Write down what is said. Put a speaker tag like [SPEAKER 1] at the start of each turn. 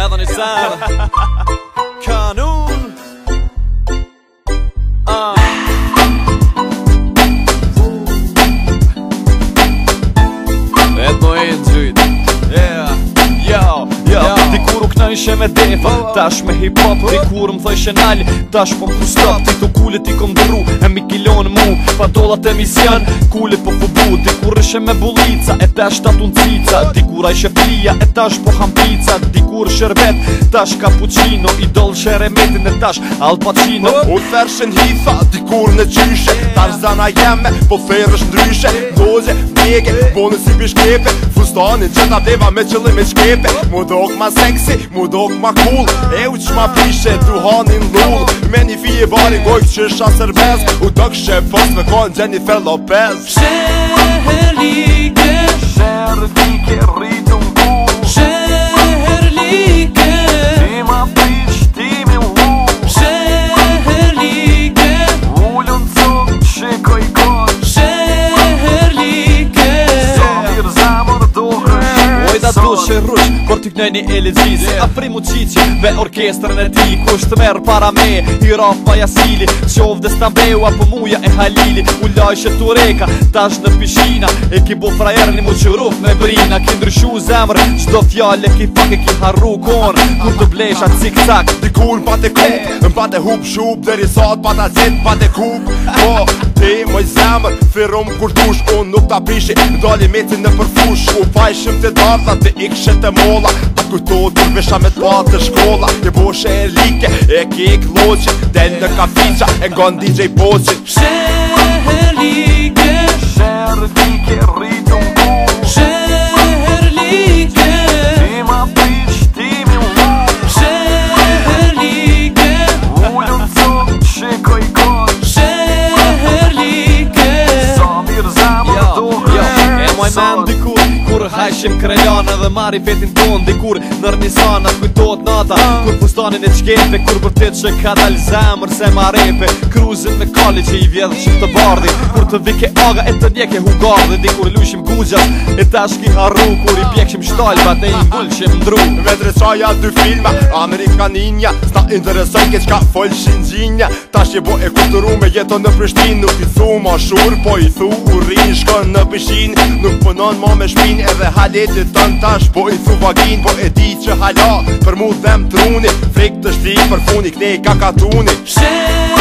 [SPEAKER 1] Heather on his ishe me defa Tash me hip hop Ti oh. kur më thëjshë nalë Tash po ku stop Ti të kulit i kom dëru E mi kilon mu Pa dollat e misjan Kulit po pubu Ti kur ishe me bulica E tash ta tun cica Ti kur a plia E tash po ham pizza Ti kur
[SPEAKER 2] shërbet Tash cappuccino I dollat që remetin e tash Al Pacino U fershin hitha dikur në qyshe Tarzana jeme po ferrësh ndryshe Doze, bjege, bone si bishkepe Fustani që ta deva me qëllim e Mudok ma sexy, mudok ma cool E u që ma pishe duhanin lull Me një fije bari gojt që shasër bez U dok shepos me kojnë Jennifer Lopez
[SPEAKER 1] Kër t'i kënoj një elizis yeah. A fri qiqi Ve orkestrën e ti Kusht të merë para me I rafë jasili Qovë dhe stambeu Apo muja e halili U lajshë të reka Tash në pishina E ki bu frajerë një mu që ruf me brina Ki ndryshu zemrë Qdo fjallë e ki pak e ki harru kon Kur të blesha cik cak Dikur pa të
[SPEAKER 2] kup Në pa të hup shup Dhe risat pa të zit pa të kup Po ti moj zemrë Firum kur tush Unë nuk me në përfush U fajshëm të darë Dhe ikshë mol Ta kuj t'o dik visha me t'u të shkolla Ke bosh e like, e ke e kloqin Den dhe ka e gonë
[SPEAKER 3] DJ Poqin Pshiii ishim krajana dhe marri vetin ton Dikur nër nisana kujtot nata Kur pustanin e qkepe Kur për tit që ka dal zemër se ma repe
[SPEAKER 2] Kruzin me kalli që i vjedhë që të bardi Kur të vike aga e të njeke hugardi Dikur lushim guzja e të ashki harru Kur i bjekshim shtalba dhe i ngullshim ndru Vedre qaja dy filma, Amerikaninja Sta interesoj ke qka folshin gjinja Ta shqe bo e
[SPEAKER 3] kulturu me jeto në Prishtin Nuk t'i thu ma shur, po i thu urin Shko në pishin, nuk
[SPEAKER 2] punon ma me shpin edhe ha kalete të në tash Po i thu vagin Po e di që hala Për mu dhem truni Frik të shti për funi Kne i kakatunit Shem